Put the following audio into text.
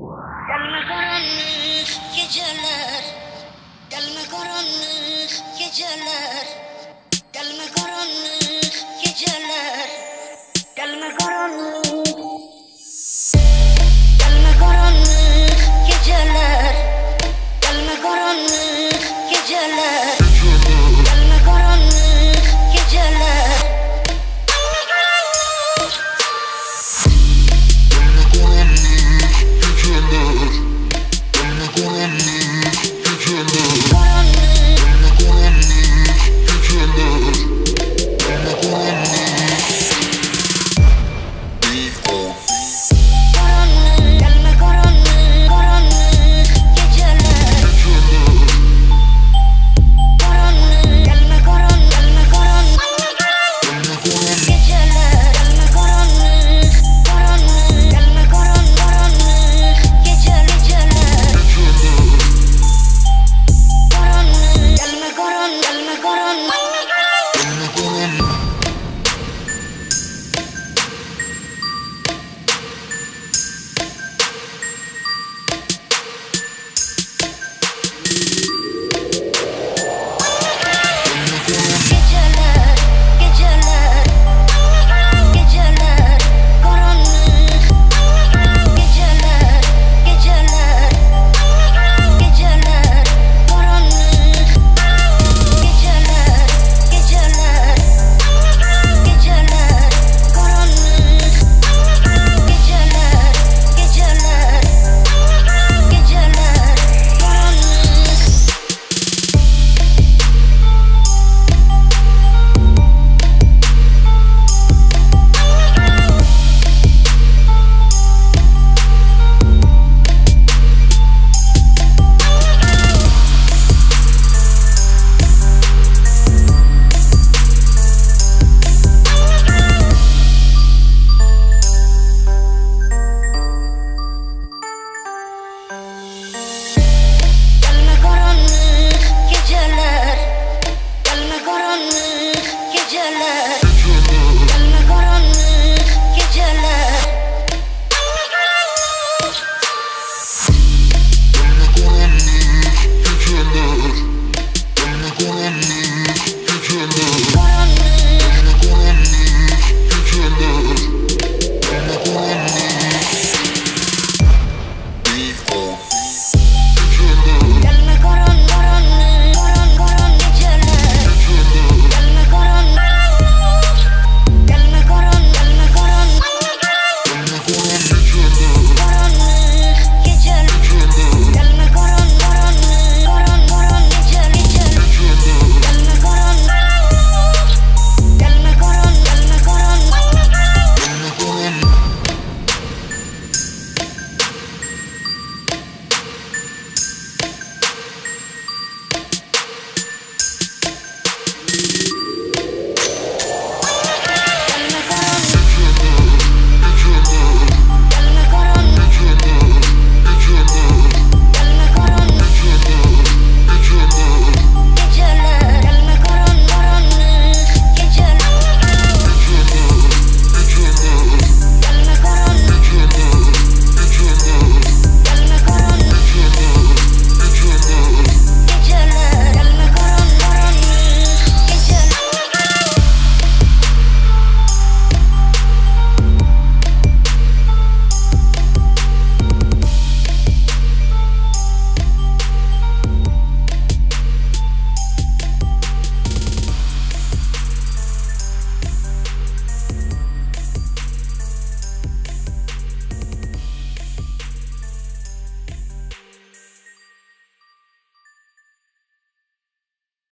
Gelme karanlık geceler. Gelme karanlık geceler. Gelme